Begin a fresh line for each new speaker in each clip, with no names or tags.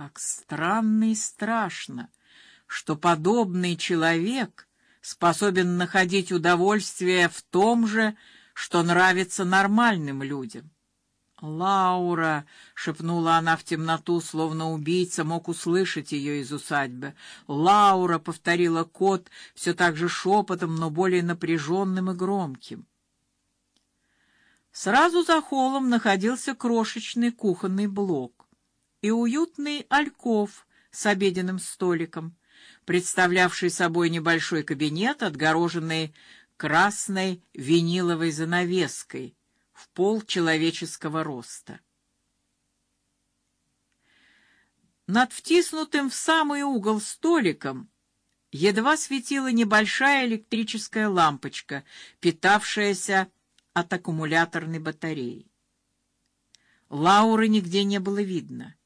Как странно и страшно, что подобный человек способен находить удовольствие в том же, что нравится нормальным людям. Лаура, шепнула она в темноту, словно убийца мог услышать ее из усадьбы. Лаура, повторила кот, все так же шепотом, но более напряженным и громким. Сразу за холлом находился крошечный кухонный блок и уютный альков с обеденным столиком, представлявший собой небольшой кабинет, отгороженный красной виниловой занавеской в пол человеческого роста. Над втиснутым в самый угол столиком едва светила небольшая электрическая лампочка, питавшаяся от аккумуляторной батареи. Лауры нигде не было видно.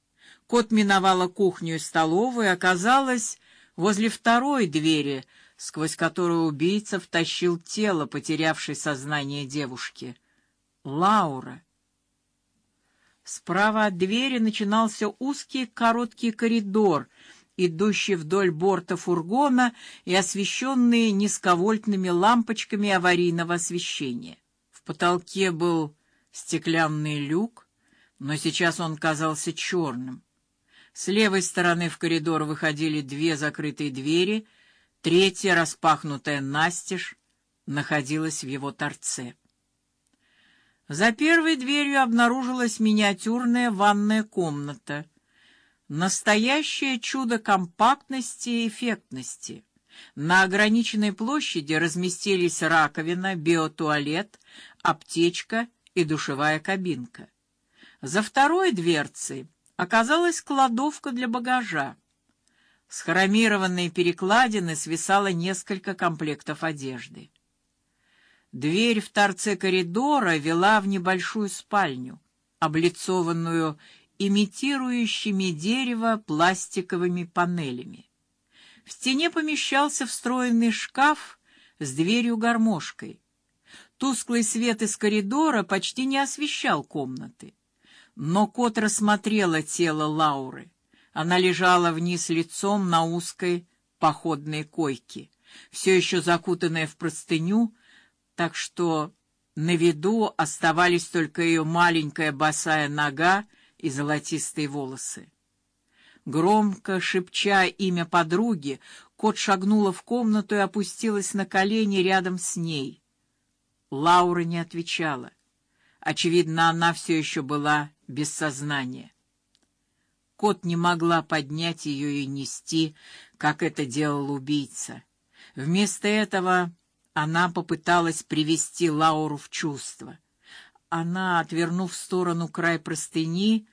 Кот миновала кухню и столовую и оказалась возле второй двери, сквозь которую убийца втащил тело потерявшей сознание девушки. Лаура. Справа от двери начинался узкий короткий коридор, идущий вдоль борта фургона и освещенный низковольтными лампочками аварийного освещения. В потолке был стеклянный люк, но сейчас он казался черным. С левой стороны в коридор выходили две закрытые двери, третья, распахнутая настежь, находилась в его торце. За первой дверью обнаружилась миниатюрная ванная комната. Настоящее чудо компактности и эффектности. На ограниченной площади разместились раковина, биотуалет, аптечка и душевая кабинка. За второй дверцей оказалась кладовка для багажа. С хромированной перекладины свисало несколько комплектов одежды. Дверь в торце коридора вела в небольшую спальню, облицованную имитирующими дерево пластиковыми панелями. В стене помещался встроенный шкаф с дверью-гармошкой. Тусклый свет из коридора почти не освещал комнаты. Но кот рассмотрела тело Лауры. Она лежала вниз лицом на узкой походной койке, все еще закутанная в простыню, так что на виду оставались только ее маленькая босая нога и золотистые волосы. Громко шепча имя подруги, кот шагнула в комнату и опустилась на колени рядом с ней. Лаура не отвечала. Очевидно, она все еще была без сознания. Кот не могла поднять ее и нести, как это делал убийца. Вместо этого она попыталась привести Лауру в чувство. Она, отвернув в сторону край простыни,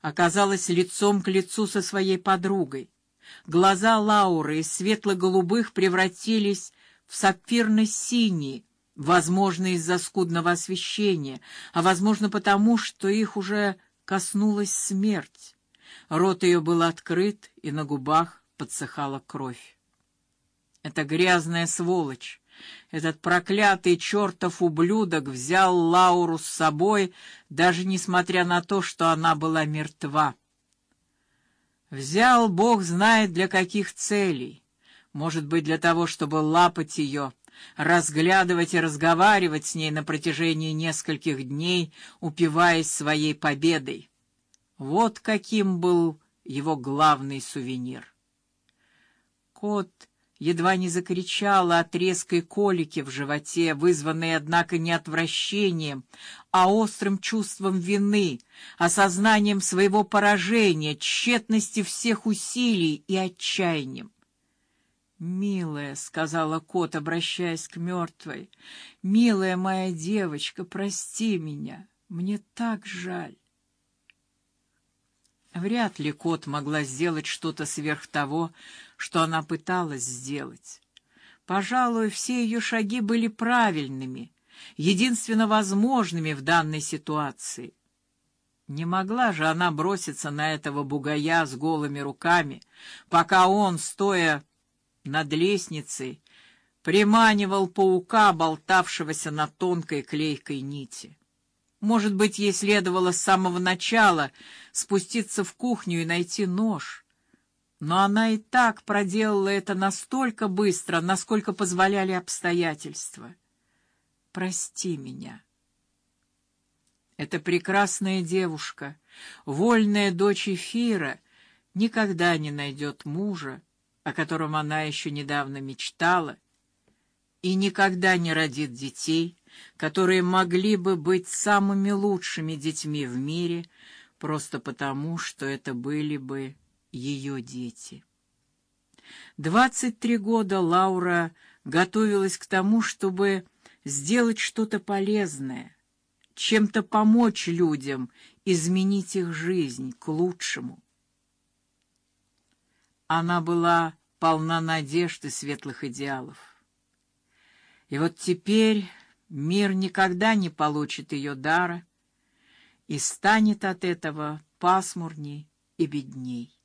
оказалась лицом к лицу со своей подругой. Глаза Лауры из светло-голубых превратились в сапфирно-синие, возможно, из-за скудного освещения, а возможно потому, что их уже коснулась смерть. Рот ее был открыт, и на губах подсыхала кровь. Эта грязная сволочь этот проклятый чертов ублюдок взял Лауру с собой, даже несмотря на то, что она была мертва. Взял, Бог знает для каких целей. Может быть, для того, чтобы лапать ее, разглядывать и разговаривать с ней на протяжении нескольких дней, упиваясь своей победой. Вот каким был его главный сувенир. Кот едва не закричала от резкой колики в животе, вызванной однако не отвращением, а острым чувством вины, осознанием своего поражения, тщетности всех усилий и отчаянием. Милая, сказала кот, обращаясь к мертвой, милая моя девочка, прости меня, мне так жаль. Вряд ли кот могла сделать что-то сверх того, что она пыталась сделать. Пожалуй, все ее шаги были правильными, единственно возможными в данной ситуации. Не могла же она броситься на этого бугая с голыми руками, пока он, стоя над лестницей, приманивал паука, болтавшегося на тонкой клейкой нити. Может быть, ей следовало с самого начала спуститься в кухню и найти нож. Но она и так проделала это настолько быстро, насколько позволяли обстоятельства. Прости меня. Эта прекрасная девушка, вольная дочь Эфира, никогда не найдет мужа, о котором она еще недавно мечтала, и никогда не родит детей, которые могли бы быть самыми лучшими детьми в мире, просто потому, что это были бы ее дети. Двадцать три года Лаура готовилась к тому, чтобы сделать что-то полезное, чем-то помочь людям, изменить их жизнь к лучшему. Она была полна надежд и светлых идеалов. И вот теперь мир никогда не получит ее дара и станет от этого пасмурней и бедней.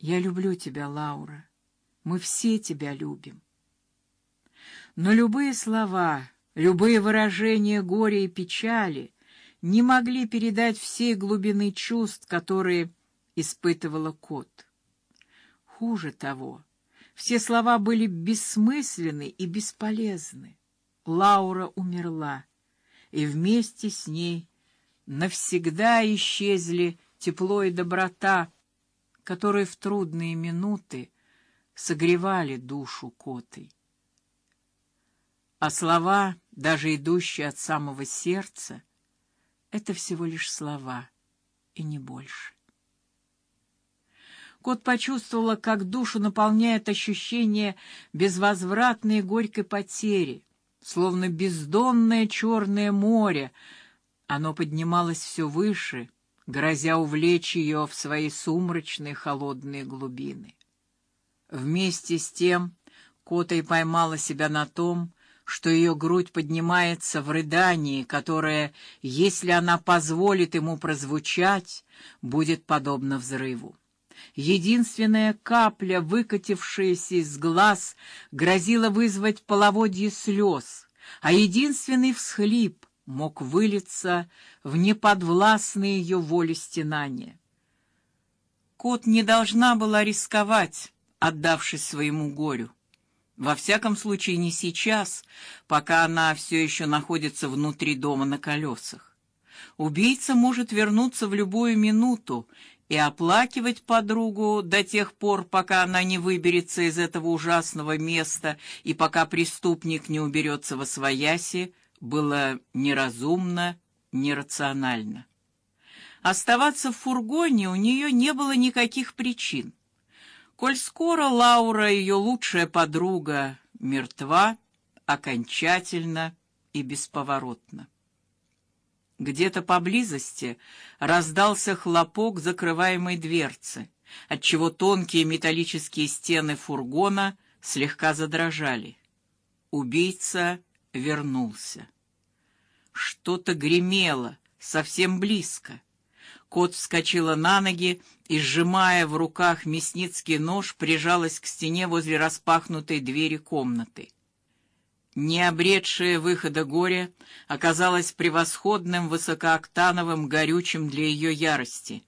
Я люблю тебя, Лаура. Мы все тебя любим. Но любые слова, любые выражения горя и печали не могли передать всей глубины чувств, которые испытывала кот. Хуже того, все слова были бессмысленны и бесполезны. Лаура умерла, и вместе с ней навсегда исчезли тепло и доброта, которые в трудные минуты согревали душу коты. А слова, даже идущие от самого сердца, это всего лишь слова и не больше. Кот почувствовала, как душу наполняет ощущение безвозвратной горькой потери, словно бездонное черное море. Оно поднималось все выше, грозя увлечь ее в свои сумрачные холодные глубины. Вместе с тем Кота и поймала себя на том, что ее грудь поднимается в рыдании, которое, если она позволит ему прозвучать, будет подобно взрыву. Единственная капля, выкатившаяся из глаз, грозила вызвать половодье слез, а единственный всхлип мог вылиться в неподвластные ее воле стенания. Кот не должна была рисковать, отдавшись своему горю. Во всяком случае, не сейчас, пока она все еще находится внутри дома на колесах. Убийца может вернуться в любую минуту и оплакивать подругу до тех пор, пока она не выберется из этого ужасного места и пока преступник не уберется во свояси, было неразумно, нерационально. Оставаться в фургоне у нее не было никаких причин. Коль скоро Лаура, ее лучшая подруга, мертва окончательно и бесповоротно. Где-то поблизости раздался хлопок закрываемой дверцы, отчего тонкие металлические стены фургона слегка задрожали. Убийца вернулся. Что-то гремело совсем близко. Кот вскочила на ноги и, сжимая в руках мясницкий нож, прижалась к стене возле распахнутой двери комнаты не обретшее выхода горе, оказалось превосходным высокооктановым горючим для ее ярости.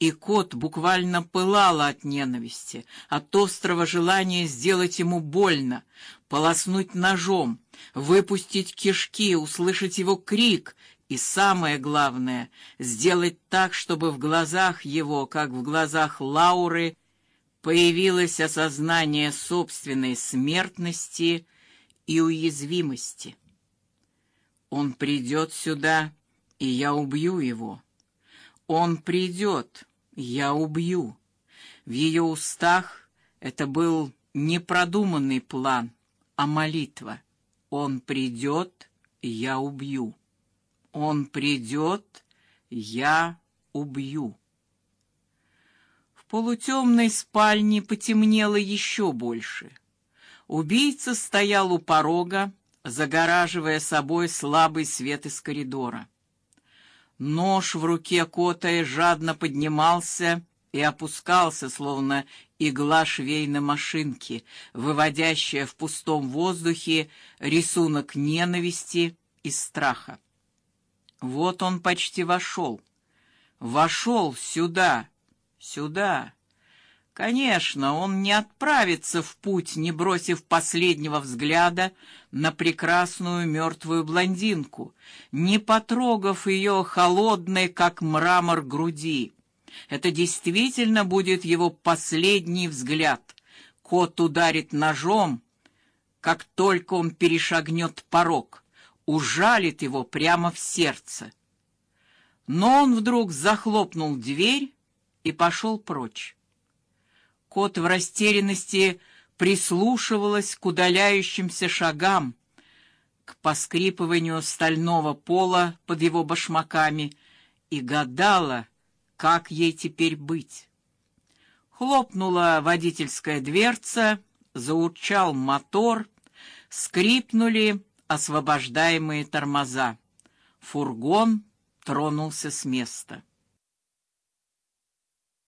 И кот буквально пылал от ненависти, от острого желания сделать ему больно, полоснуть ножом, выпустить кишки, услышать его крик и самое главное сделать так, чтобы в глазах его, как в глазах Лауры, появилось осознание собственной смертности и уязвимости. Он придет сюда, и я убью его. Он придет, я убью. В ее устах это был не продуманный план, а молитва. Он придет, я убью. Он придет, я убью. В полутемной спальне потемнело еще больше. Убийца стоял у порога, загораживая собой слабый свет из коридора. Нож в руке Кота жадно поднимался и опускался, словно игла швейной машинки, выводящая в пустом воздухе рисунок ненависти и страха. Вот он почти вошел. Вошел сюда, сюда. Конечно, он не отправится в путь, не бросив последнего взгляда на прекрасную мертвую блондинку, не потрогав ее холодной, как мрамор, груди. Это действительно будет его последний взгляд. Кот ударит ножом, как только он перешагнет порог, ужалит его прямо в сердце. Но он вдруг захлопнул дверь и пошел прочь. Кот в растерянности прислушивалась к удаляющимся шагам, к поскрипыванию стального пола под его башмаками и гадала, как ей теперь быть. Хлопнула водительская дверца, заурчал мотор, скрипнули освобождаемые тормоза. Фургон тронулся с места.